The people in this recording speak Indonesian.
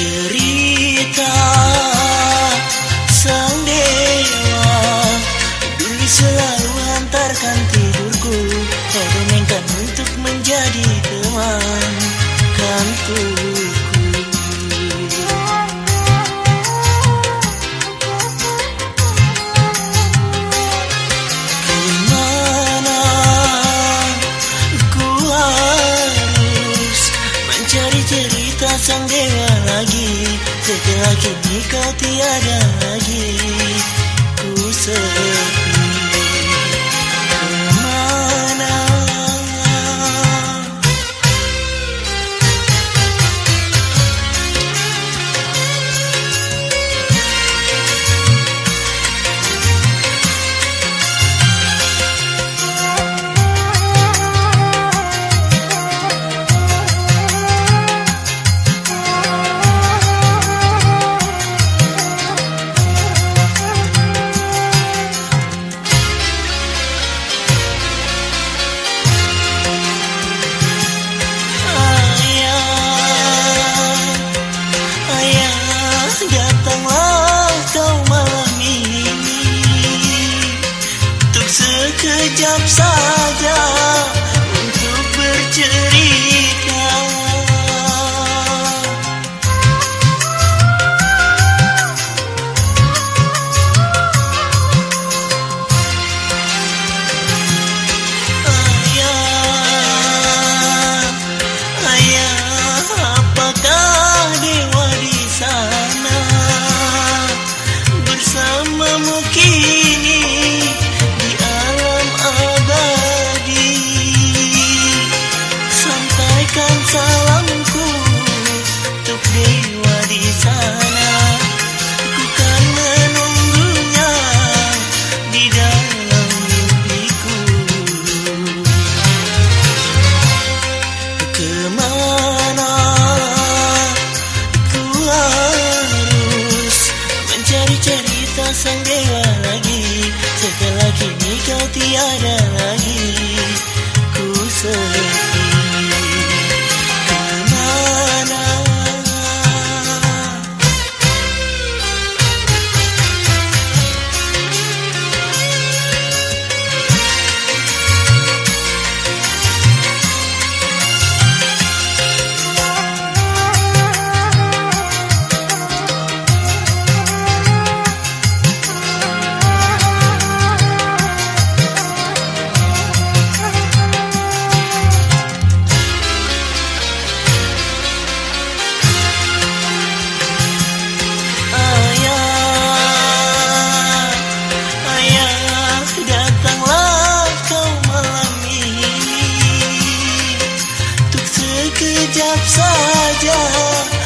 cerita sang dewa dulu selalu hantarkan tidurku kau dongengkan untuk menjadi teman kanku Cari-cari sang dewa lagi Setelah kini kau tiada lagi. Ku sepi प्यारा sekejap saja.